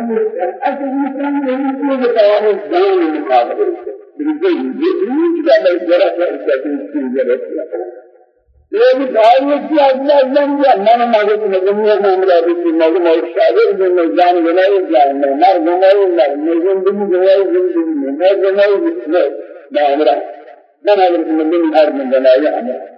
أن أصل الإنسان يمكن بتوان الزمان المقابل بالجيد يجب أن يجرى فإنسان يجرى لیکن آئیے کی اجلا جان یا من ماگت نظمیہ ہمارا بھی مگر اور شاعر جو نظام بنائے جان میں مر نہ نظم بھی بنائے زندگی میں میں بنائے میں نہ ہمارا نہ اگر من ہر من بنائے ہمارا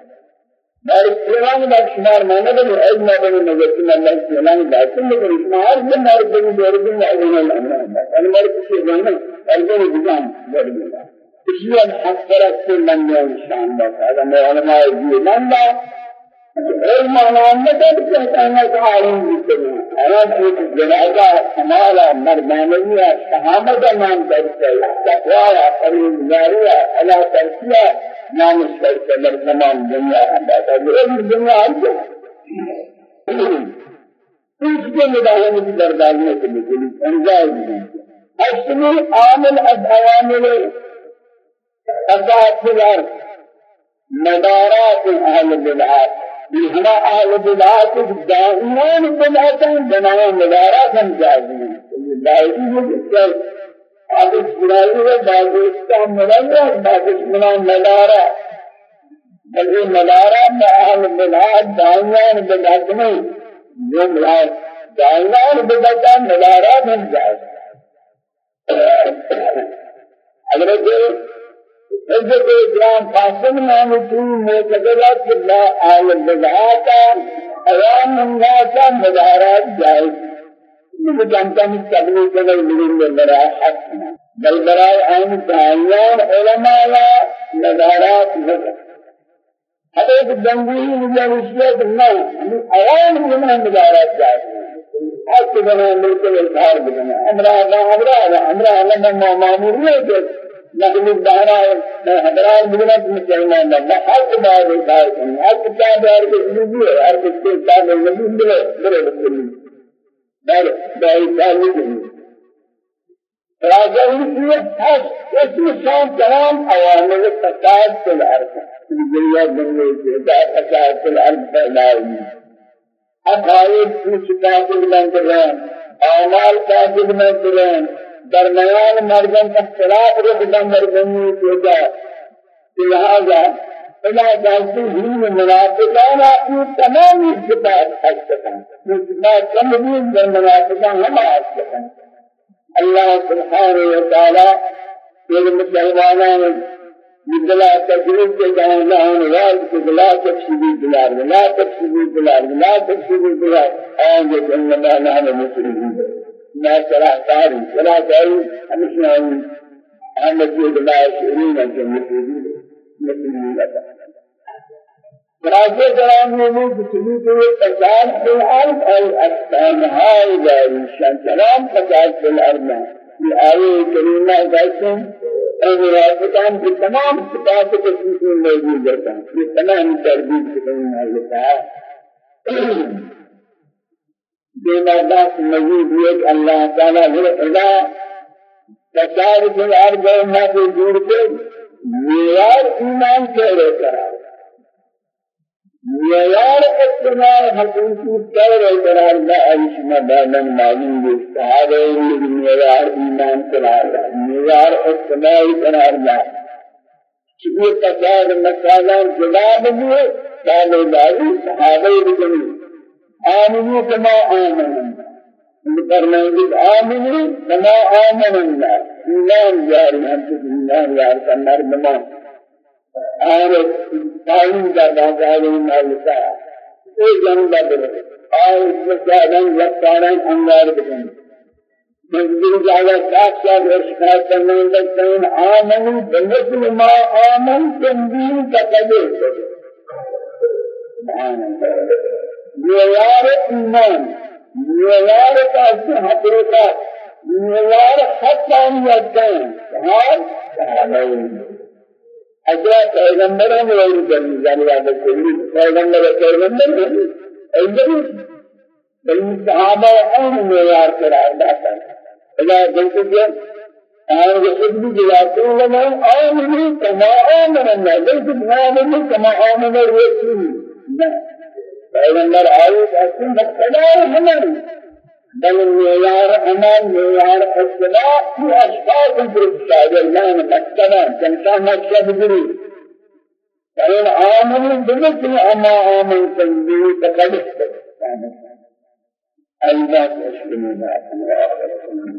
دار اسلام دا شمار مانا دا علم ما بني نظر كنا الله اسلام دا كل من شمار. من مار بني دور بني أولنا الأمر أنا مار كشي بنا أرجو بجام دور بني إشياء حسرت كل من يوم شان دا هذا ما علماء يجي من علم أنا أنا كده أنا كعالم بيتنا أنا في جنازة كمالا مرمانية شهامة نام درسة تقوى قريب جارية على ترسية نام الشرك در تمام دنیا اندازہ یہ دنیا ہے اس کے مداحنے کی درداریوں کے لیے انجاز نہیں اصلی عامل أساس الأرض مدارات أهل البدعات بهما أهل البدعات دائمان بدعة بناء مدارات جازمين الله اب اسرائیل و باغستان ملنا باغستان ملارا بلکہ ملارا میں اہل بلاد دانیان بلادنی جو ملاد دانیان بلادان ملارا بن جائے حضرت حضرت اسلام قاسم تو معتقدات اللہ اہل بلاد عوام الناس ملارات جائز جانتا میں تبلیغ کرنے ملیں برائے حق بل برائے عام دعائیان علماء لا ہوتا حضرت دنگوی مجھے وشیت نہ عوام نظارات جاتے ہیں حق بنا ملک الفار بنا امرا لا امرا لا امرا لما مامور ہے نقل الدهرا حضرات بلغت مسلمان الله. حق بار الخير حق تابع الجزية حق تابع النبي بلا بلا بل بل بل راجعية اسم شان تمام أوامر الفساد في الأرض في الدنيا الدنيا فساد في الأرض فإلهي أقايد في شكاك المنتظرين أعمال كاذب المنتظرين درمیان مردم اختلاف رکھتا مردمی پیدا. لہذا إلى جانسين المنافقان أقول تمام الصفات حقا ما تمامين المنافقان هم حقا الله سبحانه وتعالى للمسلمين بلا تجريب کے جانا ہے وال کے بلا تفسیری بلار لا تفسیری بلار لا تفسیری بلار. آن جو اللہ نحن مسلمين ما صلاح تاری صلاح تاری ہمیشہ احمد بن شیرین کے مسلمين خلاصه كلام موجود سلوك الفساد في الأرض أو هاي داري شان كلام فساد في الأرض في آية كريمة ذاتهم المنافقان في تمام صفات التسليم موجود جاتا في تمام ذات موجود يد الله تعالى هو فساد في الأرض ما في جورته معیار ایمان کہہ قرار معیار اقتناع حقیقی کہہ قرار لا عیش مدامن معلوم ہے صحابہ معیار ایمان قرار معیار اقتناع قرار لا چیئے تقار مسالان جواب ہوئے قالوا داری صحابہ بجنی آمنوا كما آمنوا. فرمائیں آمنوا كما آمن الناس ایمان جاری ہم سے ایمان یار کرنار بما. اور تعلیم کا بازار مالکا اے جنگ بدر اور جان لگتارن انوار بدن منزل جاگا ساتھ ساتھ ارشاد کرنے لگتے ہیں آمنوا بمثل ما آمنتم به كقدر سبحان الله معیار ایمان معیار کا حقیقت معیار حقانیت حال اجا پیغمبر ہم لوگ جنی جانی والے کوئی پیغمبر پیغمبر نہیں ایجن بل صحابہ آن معیار قرار داتا الا جنتے کہ آن رسول بھی جلاتے ہیں آمن اللہ لیکن آمنی کما آمن الرسول پیغمبر آئے ایسے مقتدار ہماری بل معیار أمان معیار اصلاح کی أشخاص گرفتار اللہ نے مقتدہ جنتا مقصد گری فإن آمنوا بمثل أما آمنتم به فقد استقاموا أي لا تسلموا ما أمر آخركم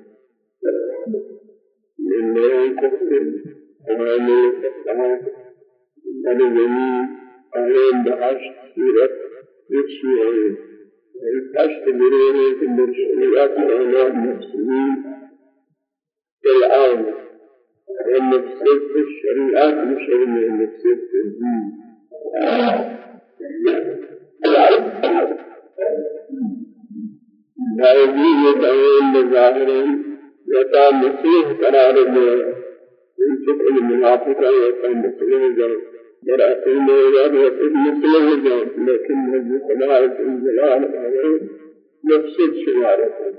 للنوم كفر وعمل الصلاة قد جميع أهلين بعشر سورة يكسورين الأشت بريني في المرسولات الأولاد المفسدين الآن هم مفسد في الشريعات مش هم مفسد في الدين لا يجوز أن يظاهرين یا مسیح قرار دے ان سب المنافق ہے یا مسلم جائے میرا اصل میں یا مسلم جائے لیکن مجھے خدا جلال ہے مفسد شمار ہے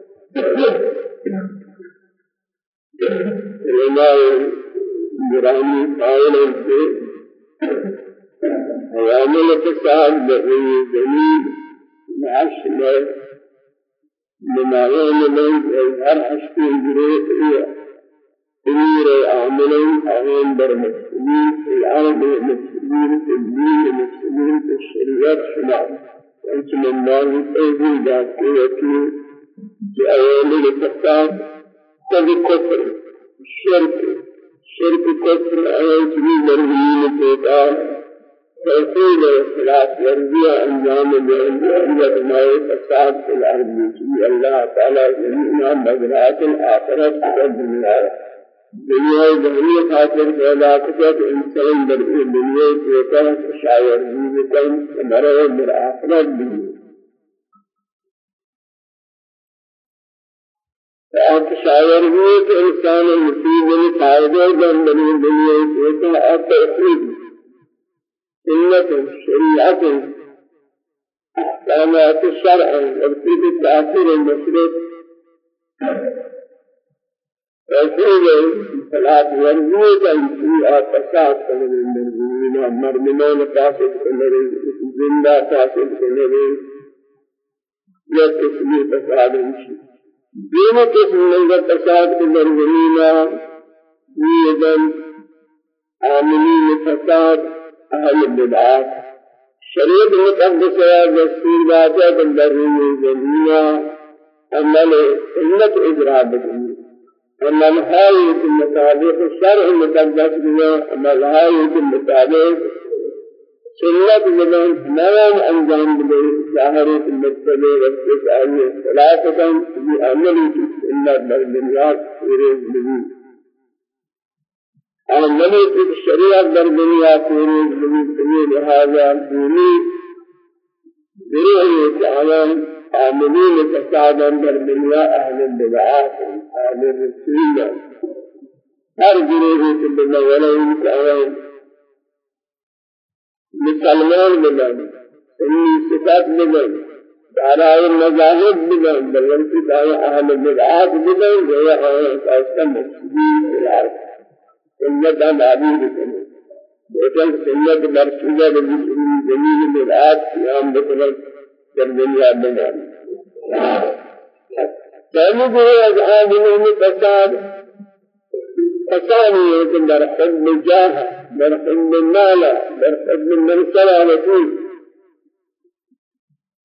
علماء گرامی قائل ہیں کہ عوامل کے ساتھ بہوی زمین معاش میں لما يوم الليل هر حشد جريت هي أمير عاملين أعين بر مسؤولين العرب في الدين المسلمين في الشريعة شمال. وأنت من الله أيدي ذات في بأيام الفتاة تبي كفر الشرك الشرك كفر أيات من مرهين الفتاة توصيل الاختلاف يرجع انجام بأنجام ما يتصاب في الأرض. في الله تعالى جميعنا مجرات الآخرة في الدنيا دنیا دنیا خاطر پیدا کرد إنسان در این دنیا دیگر شاعر میکنم مرا در آخرت بیم آپ شاعر ہوئے کہ إنسان مصیبت فائدہ دن دنیا دیگر آپ تقریب سنة شريعة كلمات الشرع والكتب التأثير المشرك رسول صلاة ورزوة الجيئة تساعد كل المرمين مرمين تاسد كل زندہ تاسد كل یا تسلیم تساعد انشی دین تسلیم تساعد كل المرمين ويدن عاملين تساعد أهل البدعات. شريعت مقدسة دستور باتا تندرون البرية عمل امت اجرا إجراء عمل أما نهاية مطابق شرع مقدس بنا. أما نهاية که سنة سنت بنا. نوان أنجام بده ظاهری که مطبع وقت آئی خلافتا بی عملی که عالمی کی شریعت در دنیا پوری زمین هذا پوری گروہ تعالى عاملين فسادا در أهل اہل أهل الرسول. أرجو ہر تبدا ولو تعالى ولئن تعالی مسلمان بدعا سنی صفات بدعا دارائے مذاہب بدن بل أنت اہل بدعات بدعا گویا ہے اس کا في العالم سنت عن أبي بكر لكن سنت مرسولة بالجميل بالآت قيام بكر تربية بنا پہلے جو ہے اذہان انہوں نے پہچان پہچانی ہے کہ در حب جاہ در حب مالا در حب مرسلہ رسول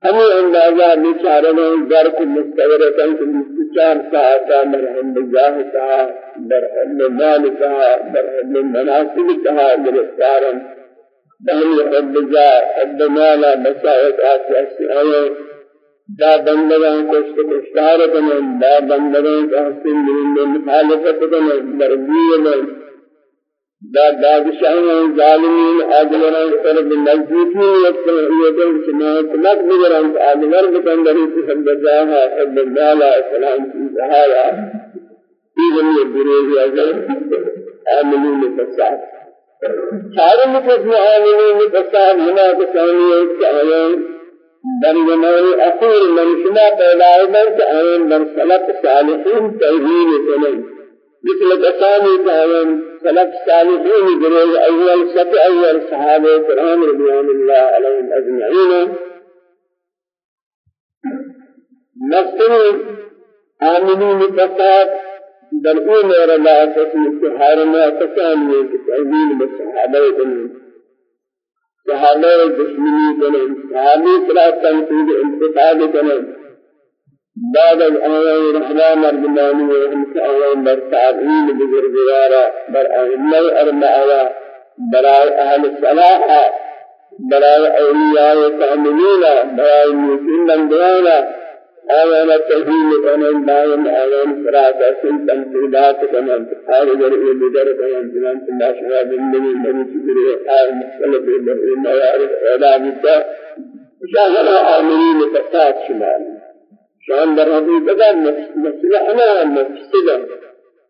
ہمیں اندازہ بیچارے نے کو مستورتاً کہ مستچار ساعتا مرحم بجاہ کہا مرحم مال کہا مرحم مناسب کہا گرفتارا بہنی حب جا حب مالا مسائط آسیاسی آئے دا بندگان کو استقشار کنن دا بندگان کو حسن من مخالفت کنن مرضی من دا بادشاہوں ظالمین آدمران طرف نزدیکی یکتر سماعت لک بگران آدمر بکندری تحب جاہا حب الدالا سلام کی سہایا ایدن یبریزی اگر آمنین فساد۔ چارم قسم آمنین فساد ہما کسانی ایک آیان در زمان اخیر من شما پیدا ہے کہ آیان در صلت صالحین توحید کنن مثل کسانی كانوا سلف صالحين جريج أول سب أول صحابة كرام رضوان الله عليهم أجمعين. نفسه آمنين بفقات در اون لا تسمى سحارنا تسامي كتعزيل بالصحابة كنين صحابة دشمني كنين صحابي صلاة تنسيب انتقاد كنين بعد الآية رحمة مردماني وهم كأوان بر تعظيم بزرگوارا بر أهمي أربعة أهل الصلاح براء أولياء كاملين براء المسلمين الأنبياء آيانا تهيل كنن دائم آيان سراتا سن تنفيدات كنن آل جرئي بدر كنن جنان شهاد النبي من سبري آل مختلف برئي ما يعرف إعلامك شاهنا آمنين تقاط شمال شان در حقیقت مصلحنا مفسدا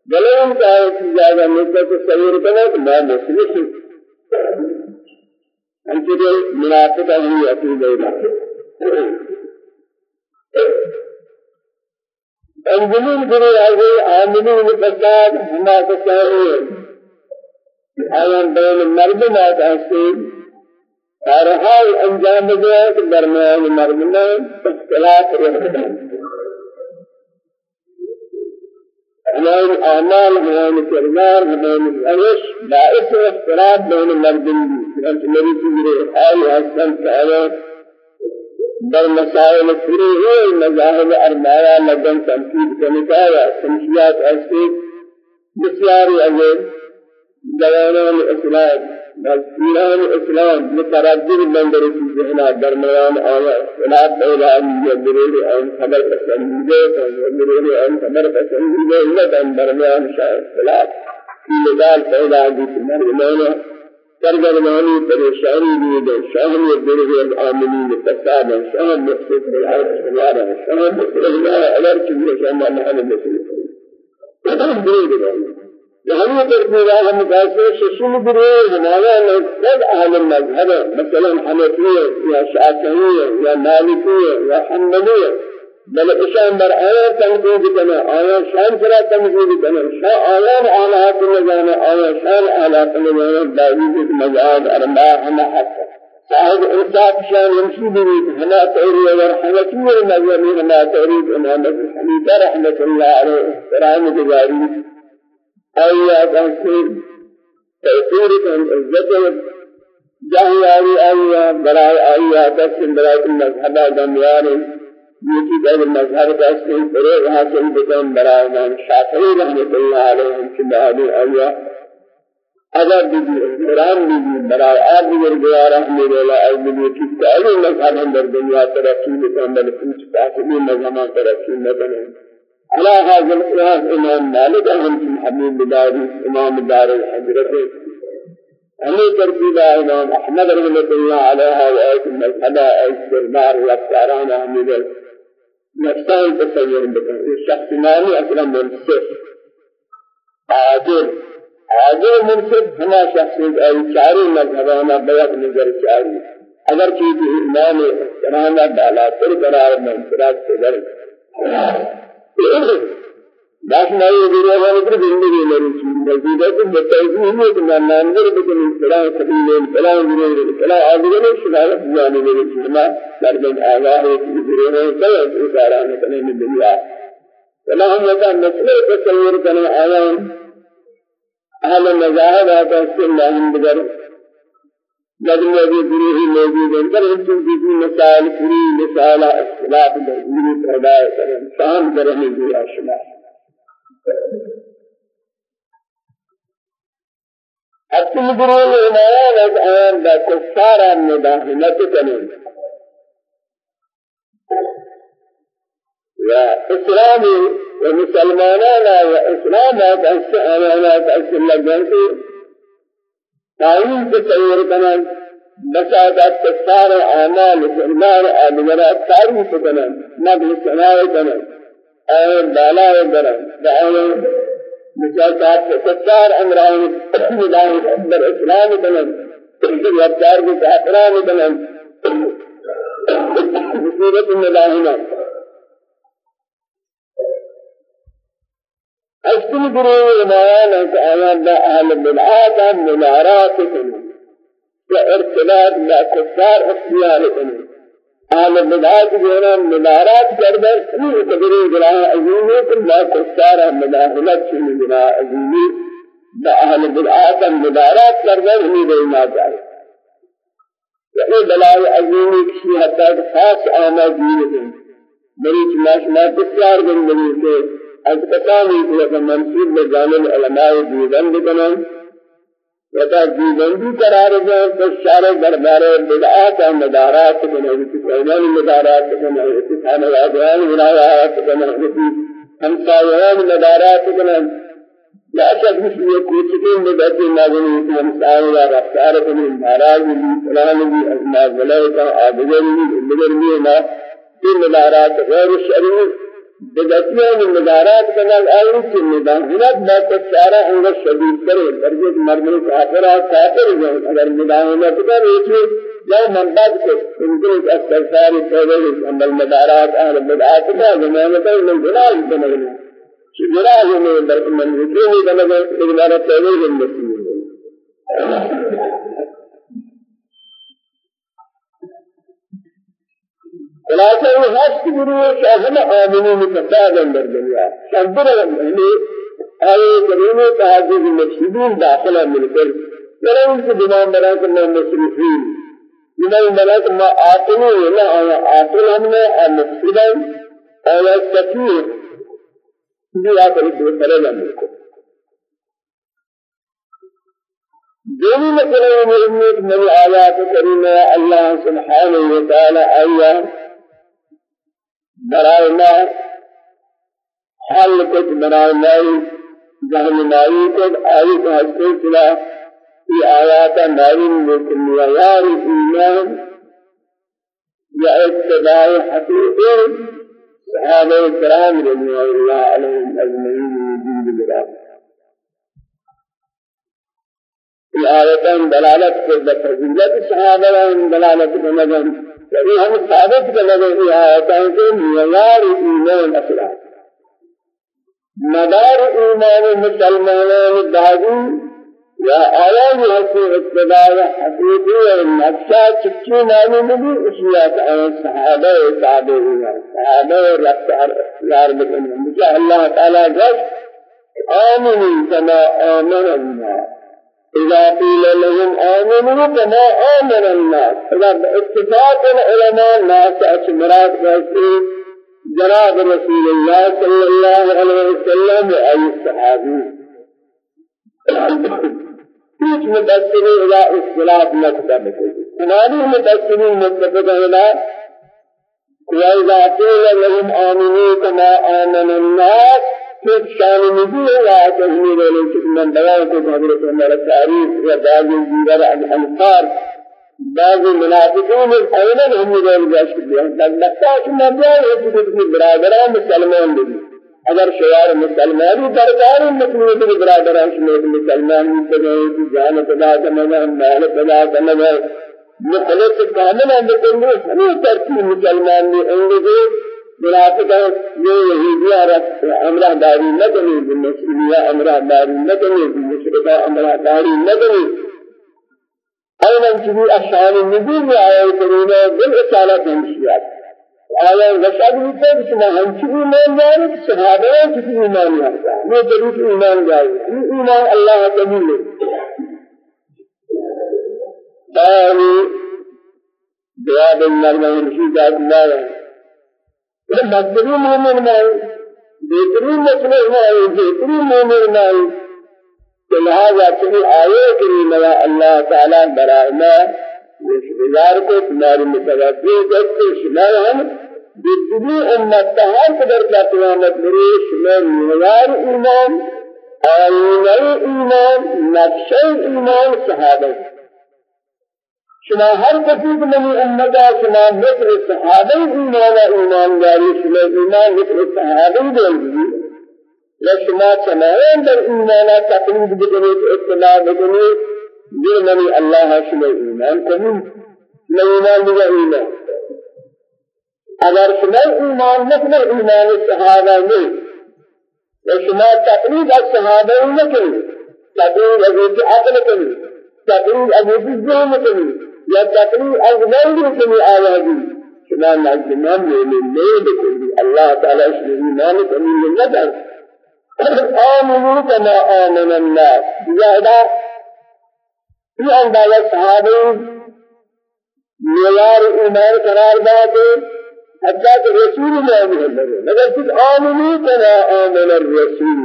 بلون کا زیادہ مدت تصور کرنا تو میں مصلح ہوں أنت جو منافقہ ہی عقیدہ انجمین گرے آگے آمنین فساد ہما کسائے آیان بین مردمات آسید کارهای انجام دیا کہ درمیان مردم میں اختلاف رکھتا ہمارے اعمال ہمارے کردار ہمارے روش باعث اختلاف بین مردم چنانچہ نبی کی حال حسن تعالی در مسائل فری ہوئے مذاہب اربعہ لگن تنقید کرنے کا یا سمشیات ایسے بسیاری اگر جوانان اسلام بل ایران اسلام متردد بندر کی ذہنا درمیان آیا اختلاف پیدا ہے دلیل آن خبر پسندیدے دلیل آن خبر پسندیدے لدن درمیان شاہ اختلاف. کی لدال پیدا ہے مرمانا سرگرمانی پریشانی دیدے شاہم دلیل العاملین فساد شاہم مقصد بالعرض سوارا شاہم مقصد بالعرض اگر چیزیں شاہم محمد مسلم دلیل يعني تربية هم قاسي ششم بريه هذا مذهب أهل المذهب مثلا حنفية يا شافعية يا مالكية يا حنبلية بل إشان بر آية تنقيد كنا آية شان فرا تنقيد كنا شا على هذا النظام آية شان على هذا النظام داوود مذهب أربعة هم حتى صاحب إنصاف شان يمشي به هنا توري ورحمة المذهب هنا توري إمام الحنيفة رحمة الله عليه احترام جباري آیا کسی تأثیر کن عزت جاہیاری آیا برای آیا کسی برای مذہب دمیان یکی در مذہب کسی برای حاصل بکن برای من شافعی رحمت اللہ علیہ چبہلی آیا اگر بیدی إحترام بیدی برای آب دیگر گیا رحمت اللہ علیہ بیدی کی تعلی مذہب در دنیا ترقی بکن بل پوچھ تاثیر مذہب ترقی نکنن على هذا القياس إمام مالك أهم حبيب بداري إمام دار الحجرة. أمي ترتيبا إمام أحمد رحمة الله عليها وآية المذهب آية الدربار والأفكاران أحمد نفسان تصور بكم. الشخص ماني أصلا منصف عادل. عادل منصف هما شخص أي شعري مذهبانا بيت نظر شعري. أگر چیز امام احترام بالا تر قرار منصرات سے داش نہیں دیرے والے پر زندگی میری مزید ہے تو بتائیے ہے کہ میں نانگر بکن فلاں قبیلے فلاں گرے فلاں آدمی نے شکایت جانے میرے سنا درد آگاہ ہے کہ گرے ہیں کہ اشارہ نے کنے میں دنیا فلاں ہم کا مسئلہ تصور کرنے آیا اہل مذاہب آتا ہے کہ اللہ بگر جب موجود گروہی موجود ہیں۔ پر ہم چون کسی مسائل پوری مسائل اختلاف درگیری پیدا کریں شام کرنے کی آشنا اصل گروہ ایمان از آن با کفار مداخلت کنیں و اسلامی و مسلمانانا و اسلامات اس آنانات اس لگن تعین تصور کنن بساطت کفار اعمال فرمان آدگرہ تعریف کنن مدل سنائے کنن اور بالا کنن دعوے بساطت کفار امران مدان اندر اسلام کنن رفتار کی احترام کنن بصورت مداہنہ أشكل گروه ایمان ہے آیان دا اہل بدعات منارات کنی و ارتباط با کفار اختیار کنی اہل بدعات جونا منارات کردن سمی تبری گناہ عظیمی کن با کفار مداخلت چنی گناہ عظیمی با اہل بدعات منارات کردن ہمی دینا جائے۔ یہ دلائل عظیمی کسی حد تک خاص آمد دیئے مریچ ماشما بسیار بن مریچ از کسانی که منصوب به جانب علماء دیوبند کنند وتا دیوبندی قرار دیں تو شارع دربار بدعات و مدارات کنند کہ ایمان مدارات کنند کہ خانہ راجان ولایات کنند کہ ہمسایان مدارات کنند لا شک اس یہ کچھ کے مدد نازل ہے ہمسایان کا رفتار کنند ناراض بھی فلان بھی ازما ولایت آبگر بھی ادگر بھی ما. مدارات غیر شرعی بدتیان مدارات کنال آئی چی مداهنت با تشارہ انگا شدید کرے درجت مردن کافرہ کافر جائیں اگر مداهنت کر ایچی یا منباد کو انکر ایک استغفار توبہ عمل مدارات اہل بدعات کا زمانتا من گناہ بنگنے چی گناہ میں در من وجوہ بنگنے اگنارا توبہ جنسی خلاصہ یہ ہست گروہ شاہم آمنین کتاب اندر دنیا شبر ہمیں آئے کریمے تحجیز مقصودین داخلہ مل کر ولن کی دمان بنا کر میں مصرفین دمان بنا کر میں آتنی ولا آیا آتن ہم نے مقصودین آیا سکیر بھی آکر دو سرے مل کر دینی مسئلہ میں نبی آیات کریمہ اللہ سبحانہ وتعالی آیا برائے ما حل کچھ برائے مائی ذہن مائی کو آئی کو ہستے چلا یہ آیات مائی لیکن معیار ایمان یا اتباع حقیقی صحابہ کرام رضی اللہ علیہم اجمعین وجود برام الآيتان دلالت کو بفضیلت صحابہ دلالت کو یعنی ہم ثابت کرنے کی آیت ہے کہ معیار ایمان أصلا. مدار ایمان مسلمانان داغی یا آیان حسی اتباع حقیقی اور نقشہ چکی معنی بھی اصلیات آیان صحابہ تابعین صحابہ رفتار اختیار بکنن مجھے اللہ تعالیٰ جس آمنی کما آمن الناس. إذا قيل لهم آمنوا كما آمن الناس. إذا باتفاق العلماء الناس أشمرات بسي جناب رسول الله صلى الله عليه وسلم وأي الصحابي كيف مدسري إلى اختلاف مكتب تمامي مدسري مكتب إلى وإذا قيل لهم آمنوا كما آمن الناس ایک شان نزول ہے تحمیر علیہ من بیان کو حضرت عمر تعریف و بعض دیگر الانصار بعض منافقین اینا ہم نے جاش کیا۔ لگتا ہے کہ بیان ہے کہ برادران مسلمان بھی اگر شوار مسلمانی درکار مسلمان کے برادران شمیر مسلمان سے کہ جان خدا کرنا مال خدا کرنا مخلص کامل اندر کو ہمیں ترتیب مسلمان نے انگے منافق یہ یہودیہ رکھ امرہ داری نہ کرنی بالمسئولیہ امرہ داری نہ کرنی بالمشرقہ امرہ داری نہ کرنی أيضا تبي أشعار النبي آية الكريمة بالإصالة همشيات آية وشأن بيتك سما همشي إيمان جاري صحابة تبي إيمان جاري ما تبي إيمان جاري إيمان الله تبي داري جواب المرمى رشيد الله مقبول مومن مائی بہترین مسلم مائی بہترین مومن مائی لہذا تمہیں آئے کریمہ اللہ تعالی برائنا وشبزار کو تمہاری متوجہ کرتے شمار ہم بجلی امت تہار قدر کا قیامت میرے شمار معیار ایمان آئینہ ایمان نقشہ ایمان صحابہ شما هر کسی که من امتا شما مثل صحابه ایمان ایمان داری شما ایمان مثل صحابه داری یا شما تمام در ایمان تقلید بکنید اطلاع بکنید. یہ منی اللہ شما ایمان کنید. شما ایمان دیگه ایمان. اگر شما ایمان مثل ایمان صحابه نہیں یا شما تقلید از صحابه نکنید. تقلید از عقل کنید. تقلید از ذهن کنید. یا تقریر از غیر کمی آوازی شما نجمان مومن بكل الله تعالى اسم ایمان کمی ندر آمنوا كما آمن الناس. زیادہ یہ اندازہ صحابہ معیار ایمان قرار داتے حتى رسول الله محمد مگر کچھ آمنوا كما آمن الرسول.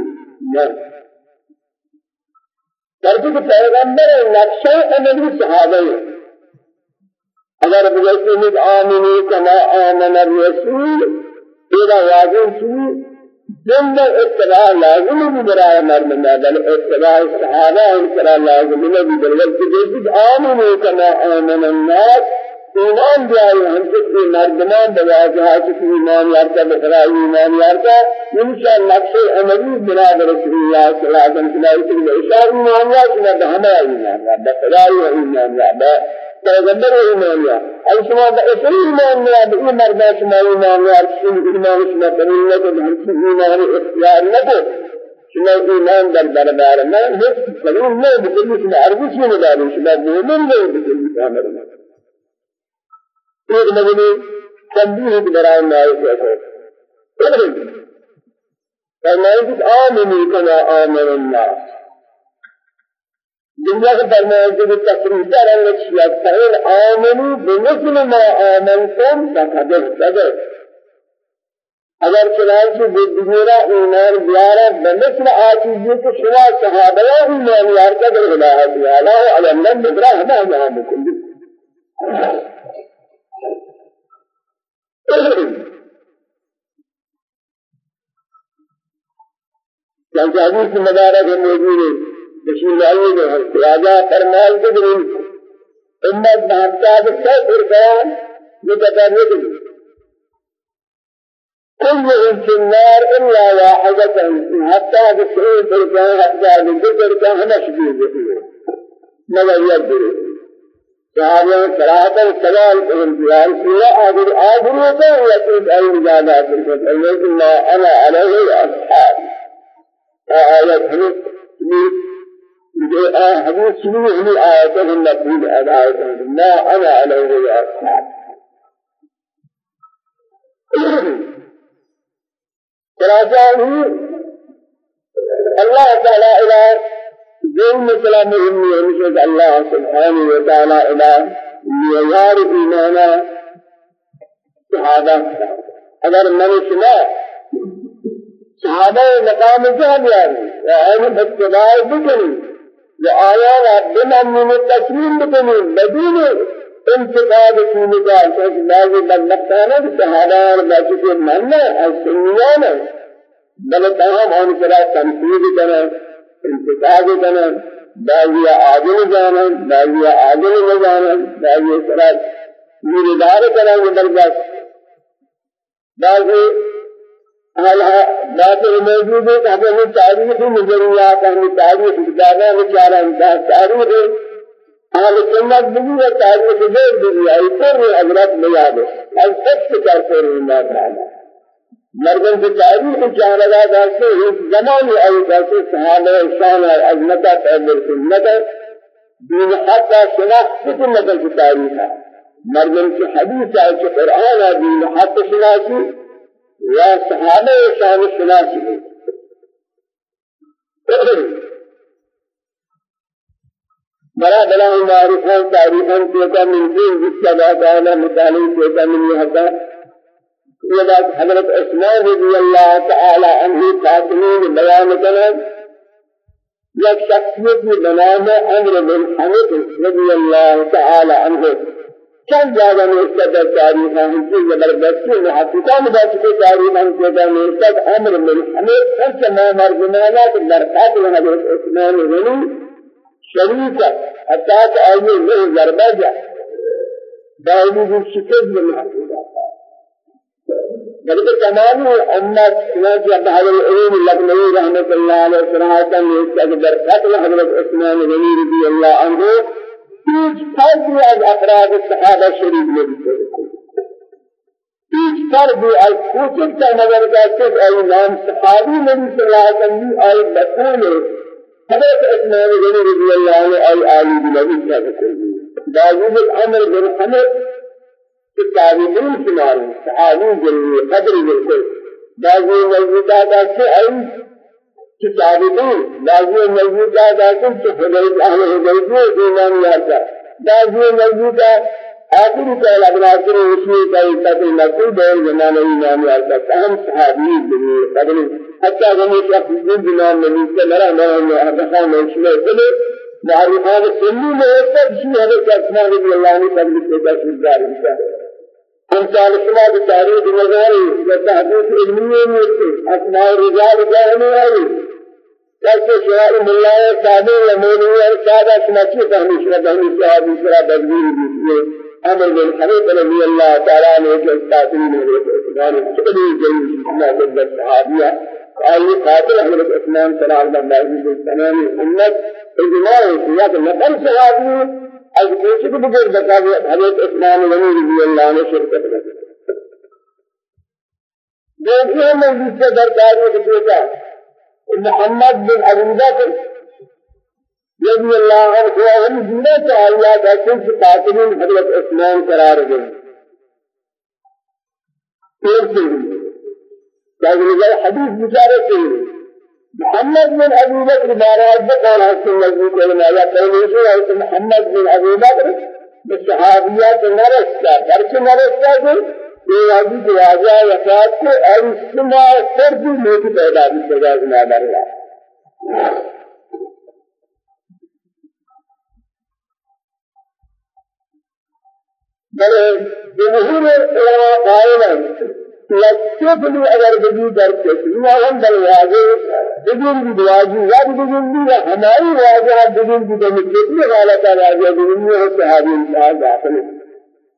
نہ بلکہ پیغمبر نقشہ عملی صحابہ اگر بجسد آمنی كما آمن الرسول إذا واجب شيء جنب اتباع لازم برای مرد بل اتباع الصحابة اتباع لازم بل بجسد آمنی كما آمن الناس ایمان بیاری ہم سے کوئی مردمان بواجہ ہے کہ ایمان یارتا بقرائی ایمان یارتا انشاء نقش عملی بنا رسول اللہ صلی اللہ علیہ وسلم اشار ایمان یارتا بہما ایمان یارتا بقرائی ایمان یارتا پیغمبر ایمان یا ای شما با اصلی ایمان یا با این مردا شما ایمان یا شما ایمان شما کنین نکو ہم سے ایمان اختیار نکو شما ایمان در دربار میں ہیچ کنین نہ بکلی شما عربی شما نداری شما مومن نہیں بکلی کامر میں ایک مدنی مائی کہتے ہیں فرمائے کہ آمنی کنا آمن الناس. دنیا کے درمیان جو تقریر رنگ کیا فإن آمنوا بمثل ما آمنتم فقد اهتدوا اگر چنانچہ بدگیرا ایمان بیارا بمثل آچیزی کو شما صحابہ ایمان یارتا در ہدایت یالا علم من بگرا ہما یہاں مکن چنانچہ حدیث مبارک موجود ہے بسم الله ہے راجا فرمائے کہ دین أمت بہتا ہے فرقان متفرد كل في النار إلا واحدة. حتى بسعود فرقان حتى بذكر كان مشبيه به ملا يدري صحابة صراحة سوال فهم بيان سورة آخر آخر وكان يقول أي مجادة فرقان إلا أنا عليه أصحاب آيات حديث حديث شنو هي آيات النبي آيات ما أنا يا أصحاب خلاصة الله تعالى إلى دين مثل مهمة مثل الله سبحانه وتعالى إلى معيار إيمانا صحابة أگر من شما صحابة مقام جهل يعني وعين اتباع بكني وآيانا بمن التسليم بكنين بدون انتقاد في نقال فإذ لازم بالنقطانا بسهادان باشك مننا السنيانا بل تمام عن كلا تنفيذ كنا انتقاد كنا باقي عادل جانا باقي عادل جانا باقي سرات ميردار كنا مدرجات باقي باطل موجود ہے کہ ہمیں تاریخی نظریات ہمیں تاریخ زیادہ بچارا انتہا تاریخ اہل سنت بھی ہے تاریخ غیر بھی ہے پر حضرت بیاد ہے۔ از سخت کرتے ہیں اللہ زمان ای کرتے صحابہ شان اور عظمت پیغمبر سنت دین حق شناخت سنت کی تاریخ ہے۔ مردم کی حدیث ہے کہ قرآن حق شناسی یا صحابہ شان شناسی بلا بلا معرفان تاريخان كيتا من دين جسد تعالى مطالب كيتا من يهتا یہ حضرت عثمان رضی اللہ تعالی عنہ فاطمین بیان کرنا یک شخصیت میں بنام عمر بن حمد رضی اللہ تعالی عنہ چند جگہ میں اس کا در تاریخ ہے کہ زبردستی محققان بات کے تاریخ کے در میں تک عمر بن حمد ہر سما مرجمانا کہ در قاتل حضرت عثمان غنی شریف حتی کہ آئیے وہ ضربہ جا باوجود شکست میں محققات بلکہ تمام امت چنانچہ عبد العلوم لبنوی رحمت اللہ علیہ میں اس کا در قتل حضرت عثمان غنی رضی اللہ عنہ هیچ فردی از افراد صحابہ شریف نبی هیچ فردی از کوچک تا نظر داشت ای نام صحابی نبی صلی اللہ علیہ وسلم ای بطول حضرت عثمان غنی رضی اللہ عنہ ای بنبی صلی اللہ علیہ وسلم الامر بن حمد التابعين شمار صحابي جلوي قدر بالكل بعضی موجودات سے ای تابعین بعضی موجودات سے کہ حضرت اہل حدیث ایمان یارتا بعضی موجودات آخری کا لگناکر اسی کا قتل مکل بین زمان ایمان یارتا اہم صحابی جلوی قدر حتی غنی شخص جن زمان نبی سے مرا مرا مرا دخان موشنے کلے معرفان سنی میں ایک تک شیئر حضرت اسمان رضی اللہ عنہ تبلیغ کے دست دار امثال شما بتاريخ نظاري وتحديث علمية ميرتي أسماء الرجال جاهني آئی جیسے شراء ملائے صحابے یا مولوی صحابہ شما کی فہمی شما فہمی صحابی شما بدبیر بیسیے عمر بن حبیب رضی اللہ تعالیٰ نے کہ استاذین حضرت عثمان چکلی جئی شما جدت صحابیہ آئی قاتل حضرت عثمان صلی اللہ علیہ وسلم امت اجماع کہ نقل صحابی از کوشش کو بغیر بتا دیا حضرت عثمان غنی رضی اللہ عنہ شرکت میں دیکھیے میں جس سے درکار میں دیکھا محمد بن ابو بکر رضی اللہ عنہ کو ہم جنہ چاہیا تھا کہ قاتلین حضرت عثمان قرار دیں پھر سے کیا حدیث بچارے سے محمد بن أبي بكر ماراد قال حسن مجموع علماء يا قول محمد بن أبي بكر؟ بالصحابيات نرستا برچ نرستا جو یہ آدمی کو آجا وفات کو اور سما سردی موت پیدا بھی سزا گنا مرلا بلے جمہور علماء قائل ہیں لكتبني اگر بدی در کسی هم بل واجه بدون بھی واجه یا بدون بھی ہماری واجه بدون بھی دم کتنی غلط واجه بدون بھی صحابی انسان داخل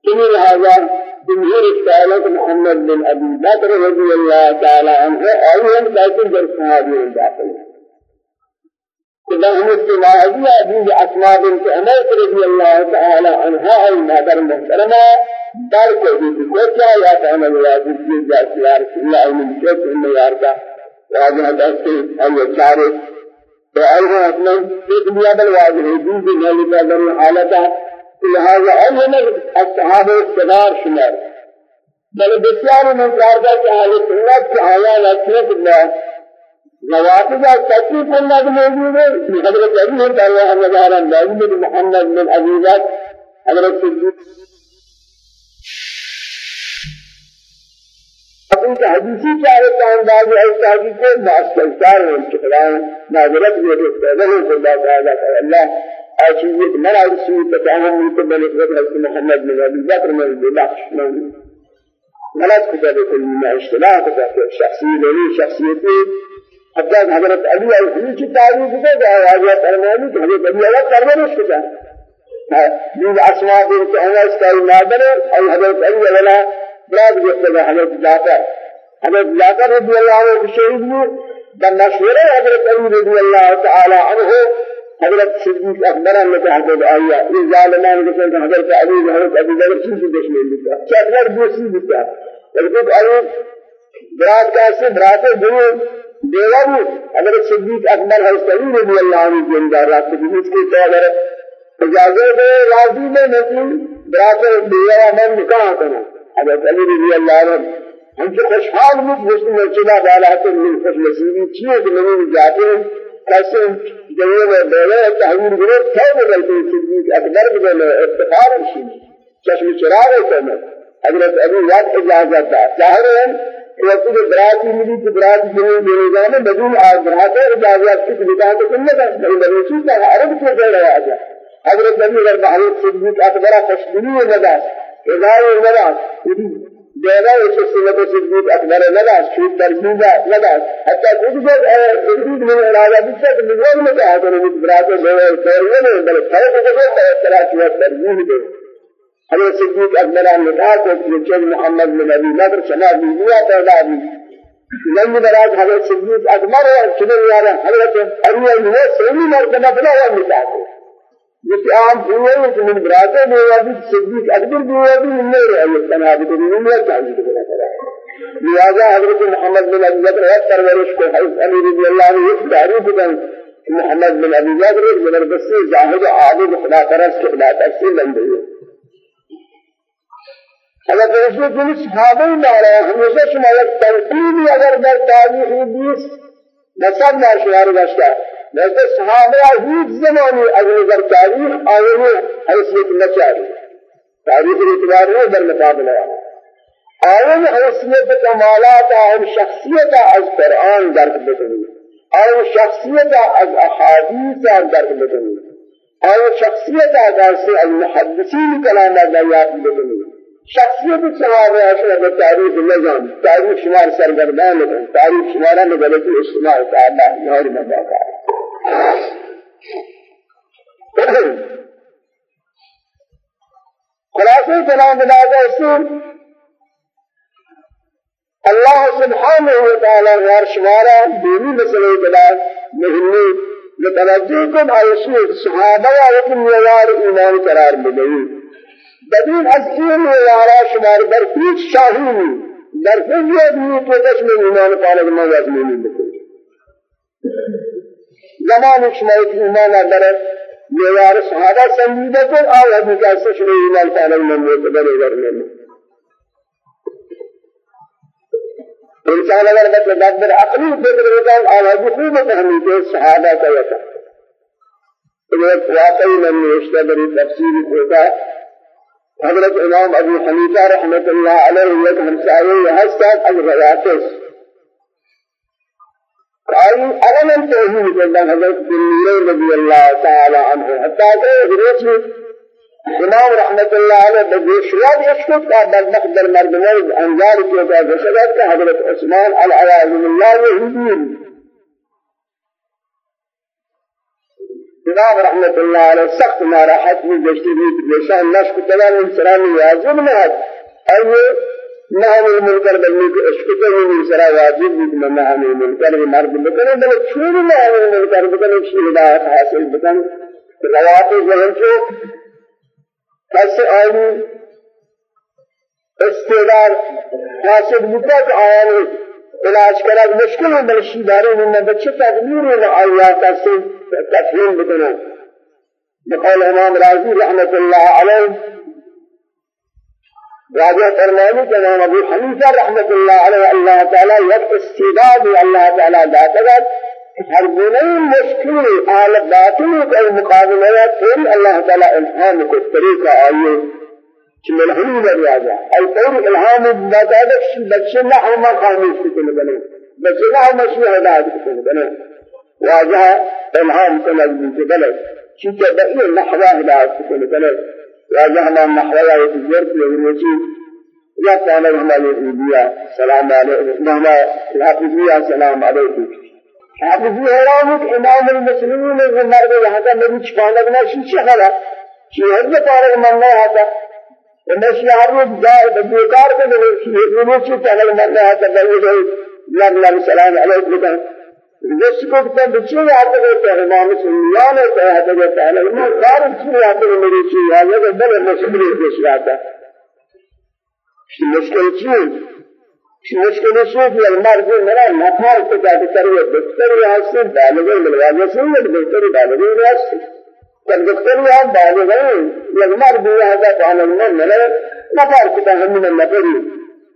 كمن هذا جمهور السائلة محمد بن أيهم لكن در صحابي داخل كلهم استماعي أبي أسماء بنت عمر رضي الله تعالى عنها. أي مادر محترمة دار کو بھی کو کیا یا کہنا واجب کی جاتی ہے رسول اللہ نے کہا کہ میں یار کا واجب دستے اور چار تو ایسا اپنا ایک دنیا بل واجب ہے دین کی نالی کا در حالت لہذا اول اصحاب الصدار شمار بل بسیار من کہ اہل سنت کی آیا رسول اللہ نوافذ تکلیف اللہ موجود ہے حضرت ابی ہریرہ محمد بن بکر حضرت صدیق. ان کا حدیثی چارے انداز ہے شادی کو ماسکار ہے چکران ناظرت بھی ہے پیدا ہے اللہ تعالی کا اللہ اچھی مرا رسول تفاهم من بنسبت محمد بن ابي بكر من الله غلط خدا بكل ما اشتلاف کا شخصی نہیں حتی حضرت علی علیہ کی تعریف کو کہ آواز فرمانی کہ حضرت علی علیہ پرورش کیا دین أسماء بنت أنس کا مادر اور حضرت علی علیہ براد جسد حضرت جعفر. حضرت جعفر رضی اللہ عنہ شہید میں بمشورہ حضرت علی رضی اللہ تعالی عنہ حضرت صدیق اکبر نے کہا کہ آیا یہ ظالمان کے ساتھ حضرت علی حضرت ابو بکر کی دشمن کیا اکبر دوسری لکھا حضرت علی براد کا سے برات دنیا دیوان حضرت صدیق اکبر علی رضی اللہ عنہ اندر رات کی اس کے طور اجازت ہے راضی میں نہیں برات دیوان میں نکاح کرنا حضرت علی رضی اللہ عنہ ہم سے خوشحال ہوں مسلم چلا بالا تو من خوش نصیبی چیئے کہ نہیں جاتے ہیں کیسے جنوب دوله تحويل گروه تو بدلتے صدیق اکبر بدلے افتخار شی چشم چراغ کرنا حضرت ابو یاد اجازت دا ظاہر ہے کہ وقت براتی ملی تو براتی جنوب دینے جانے بدون آزرات اجازت کی بتا تو کننے کا بڑی رسول کا عرب کو دے رہا ہے حضرت نبی اگر بحث صدیق اکبر تشبیہ لگا ہدایت لگا دینا اس سنت صدیق اکبر لگا شوت ترجیبا لگا حتى خود کو صدیق میں ارادہ بھی کہ نظام میں کہا کہ برات دے اور وہ بل فرق کو ہے طرح کی ترجیح دے حضرت صدیق اکبر نے کہا کہ جو محمد بن ابی بکر سنا بھی ہوا پیدا بھی لن براج حضرت صدیق اکبر اور سنن یار حضرت ابو نے سنی مرتبہ بنا ہوا مثال جس عام ہوئے کہ من براتے میں ابھی صدیق اکبر بھی ابھی نہیں رہے یہ تناب کو نہیں چاہیے کہ کرا لہذا حضرت محمد بن ابی بکر ہے پرورش کو حضرت علی رضی اللہ عنہ یہ تعریف کر محمد بن ابی بکر زبردستی زاہد عابد خدا پرست خدا تفسیر لن ہے حضرت رسول کے صحابہ مارا ہمیشہ شما ایک تنقید اگر در تاریخ بیس نصب ناشیار گشتا لیکن صحابہ ہیچ زمانی اگر در تاریخ آئے حیثیت نچاری تاریخ اعتبار ہے در مقابلہ آئے حیثیت کمالات آئے شخصیت از قرآن درک بکنی آئے شخصیت از احادیث درک بکنی آئے شخصیت از المحدثین کلام دریافت بکنی شخصیت صحابه هاشون به تاریخ نظام تاریخ شمار سرگردان کن تاریخ شمارا میں غلطی استعمال تعالی یار نبا کر خلاصه کلام بلاغ اصول اللہ سبحانه و تعالی یار شمارا دینی مسئلے بلاد مهمی متوجہ کن آیسی صحابه صحابہ اور اپنی ایمان قرار بدئی بدون از این یارا شمار در هیچ شاهی در کلی ادمی پدش من ایمان پالک ما یزمینی بکن زمان شما ایمان اندر نیار شهادت سنجیده کن آیا بکرسه شما ایمان پالک من متبر اگر من انسان اگر مطلب در عقلی فکر بکن آیا بخوب فهمیده شهادت اگر واقعی من نوشته بری تفسیری خدا حضرت إمام ابو حنیفہ رحمت اللہ علیہ یک ہمسائے حسد الرواتس أنا من توحید اللہ حضرت بن رضی اللہ تعالی عنہ حتى کہ حضرت إمام رحمت اللہ علیہ بجشواد یشکت کا بدبخت در مردمان انجار جسدت کا حضرت عثمان العیاذ باللہ یہودی امام رحمت اللہ علیہ سخت ناراحت میں گشتی ہوئی نشان نشک تمام انسان واجب نہ ہے اور یہ نحن المنکر بلنی کو عشق کو بھی سرا واجب بھی کہ نحن المنکر مرد بکنے بل چھوڑ نحن المنکر بکنے شی ہدایت حاصل بکن روات ذہن سے کس آئی استعداد حاصل بکا کہ آیان علاج کرا مشکل ہے بل شی دارے میں بچے تدبیر ہے آیات سے تفهيم بكنا بقول امام رازي رحمة الله عليه راجع فرماني كمان أبو حنيفة رحمة الله عليه الله تعالى يد استعداد الله تعالى ذاتك ہر گناہ مشکل حالت باطل کا مقابلہ پھر اللہ تعالی الہام کو طریقہ آئیے کہ ملہم در راجع ای طور الہام بذلك بچنا ہم خامس کو بنے بچنا ہم مشروع ہدایت کو بنے. واجه الهام كنا بلد شو تبعي النحوة لا تكون بلد واجه ما يتجرد يغنوشي يا كان لهم اليهودية سلام عليكم مهما الحافظية سلام عليكم حافظی حرامت امام المسلمین نے مرد یہاں کا چھپانا بنا شیشہ خلا شی حضرت پارک مننا یہاں کا نشی عروض جائے بدیکار کو نبی شی حضرت چھپانا تغل مننا کا نبی لگ سلام علیکم کو کہ بچے یاد کرتے ہیں امام سنیان ہے یاد کرتے ہیں انہوں کار چیز یاد کرتے میری چیز یاد ہے بڑے مشکل ہے جس یاد ہے مشکل چیز مشکل چیز ہے المرض میرا نفع کو کہتے کرے دکتور یہاں سے بالغ ملواجہ سے دکتور بالغ سے جب دکتور یہاں بالغ ہے المرض یہاں کا قانون میں میرا نفع کو کہتے ہیں نفری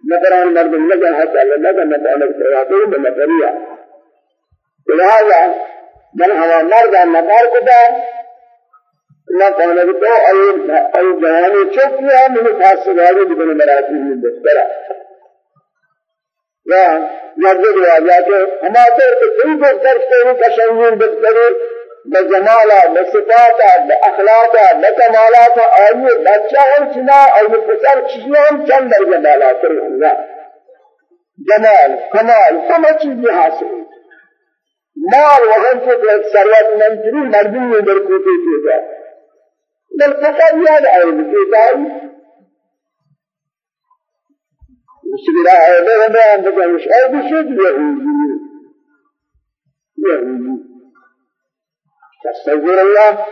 نفران مرد لگا ہے اللہ لگا لگا ہے نفریہ لہذا من هوا مرد نکار کتا نہ کہنے تو ای ای جوانی چوکیا من خاص گاڑی بکنے مراتی میں بسترا یا مسجد واجا کے ہمارے تو کوئی کو کرتے ہیں کشمیر بسترے بجمالا بصفاتا بأخلاقا بکمالاتا آئیے بچہ ہم چنا اور پسر چیزیں ہم چند درجہ بالا کریں جمال کمال سب چیزیں حاصل. مال وهم کو ثروت منتری مردی میں برکوتے کیے جائے بل فقط یاد آئے کہ داری مشكلة هذا هذا عندك مش أي شيء يهودي يهودي تستغفر الله.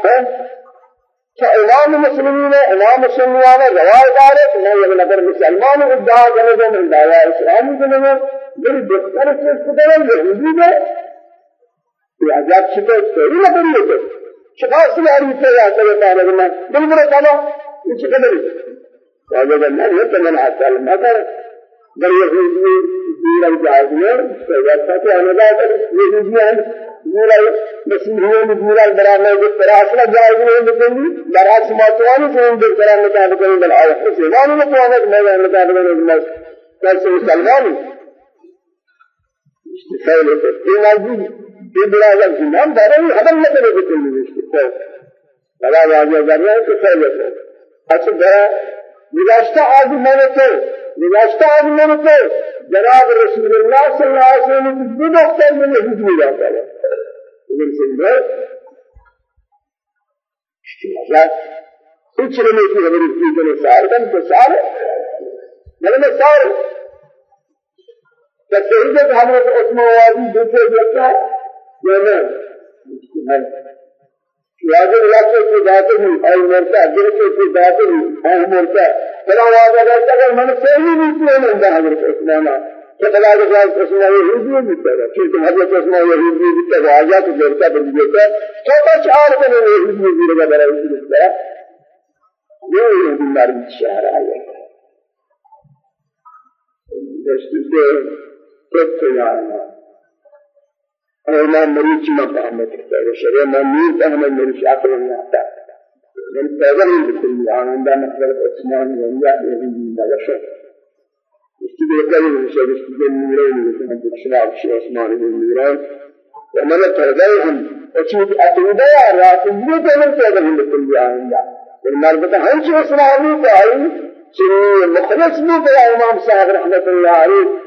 فإمام المسلمين إمام المسلمين رواية دارت ما يبنى نظر مسلمان ادعا جنة من دعوة إسلامي جنة بل دكتور سے استدلال يهودي ده في عذاب شكل سوري لا بريده شفاء سياري سياري سياري سياري بل برا كما يشكل هذا الناس يتمنى حتى ما كان در یهودی دور جاهلیه سیاست آنجا یهودیان دور مسیحیان دور برامه جو تراثنا جاهلیه بکنی در اسماتوانی سے دور کران مطابق نہیں بل آیا مسلمان نے تو آنے میں مطابق نہیں کیسے مسلمان استفاده این موجود این برای زمان داره هم نکنه بکنی است فلا واجب داره که خیلی أصلا داره گذشته آدم تو گذشته آدم تو جناب رسول الله صلی الله علیه وسلم دو دفتر میں نہیں دیا جاتا ہے اگر سمجھے استعمال کچھ نہیں کی خبر کی کہ سار کن تو سار میں سار تصدیق حضرت عثمان والی دوسرے دیکھا ہے میں واجب علاقے کی ذات ہی اور مرتا دل کی ذات ہی اور مرتا فلا واجب ہے اگر من صحیح نہیں تو نہیں ہے حضرت عثمان کہ بلا کے ساتھ عثمان یہ ہی نہیں ہے کہ حضرت عثمان یہ ہی نہیں ہے واجب تو دیتا بن دیتا تو بس اور کو نہیں ہے نہیں ہے بڑا ہے یہ ہے بیمار شہر آیا دست سے تو یار امام مریچ ما فهمت كتاب الشريعة ما مين فهم المريچ عقل النعتا من پیغل بكل آنندا مخبرت عثمان ونیا يهودي ما يشاء استدل كلمة الشيخ استدل نورين وكان بشراب الشيخ عثمان بن نوران ومن ترغيهم وشيد أتوبة راتبه كمن پیغل بكل آنندا والمربطة هنش عثماني فعلي سني مخلص بي امام صاحب رحمة الله عليه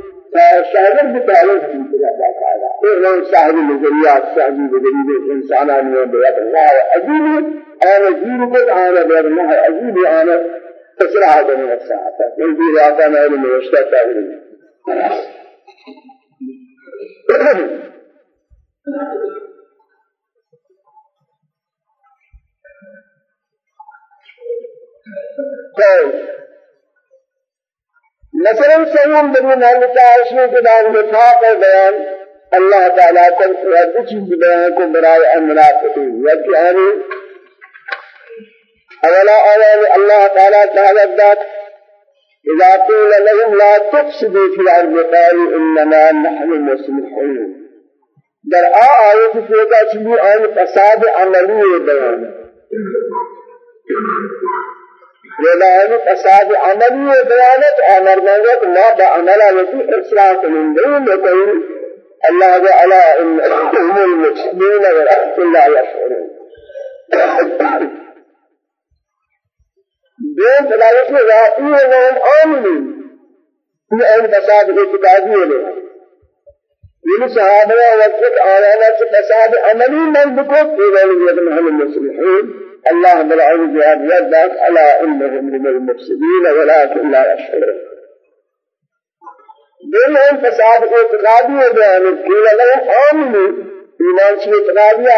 شاهد بتعلم في الله تعالى إيه صاحب النظريات صاحب النظريات إنسانان من بيت الله عجيب أنا جيل قد أنا بيت الله عجيب أنا تسرع هذا من الساعة. من في رأسنا ما يلم وشتا تاهل طيب. مثلا سيوم بدون هل تعيشوا كده النفاق بيان الله تعالى كل هذه چیز بیان کو برائے منافقین یعنی أولا اولا الله تعالى تعالى ذات إذا قيل لهم لا تفسدوا في الأرض قالوا إنما نحن مصلحون در آية في ذا آن فساد عملي بيان ولا فساد عملي بيانات أمر منك ما بعمل التي إصلاح من دون يقول الله جعل إن هم المسلمين ولكن لا يشعرون دين فلاحة ذاتي وهم آمنين في أن فساد اعتقادي له یہ صحابہ وقت آیانا سے فساد عملی من بکت في ذلك يدمح المسلمين الله بالعلم جواب يدك ألا إنهم من المفسدين ولكن لا يشعرون دل فساد اعتقادی ہے بیان کیا لهم آمنوا ایمان سے اعتقادی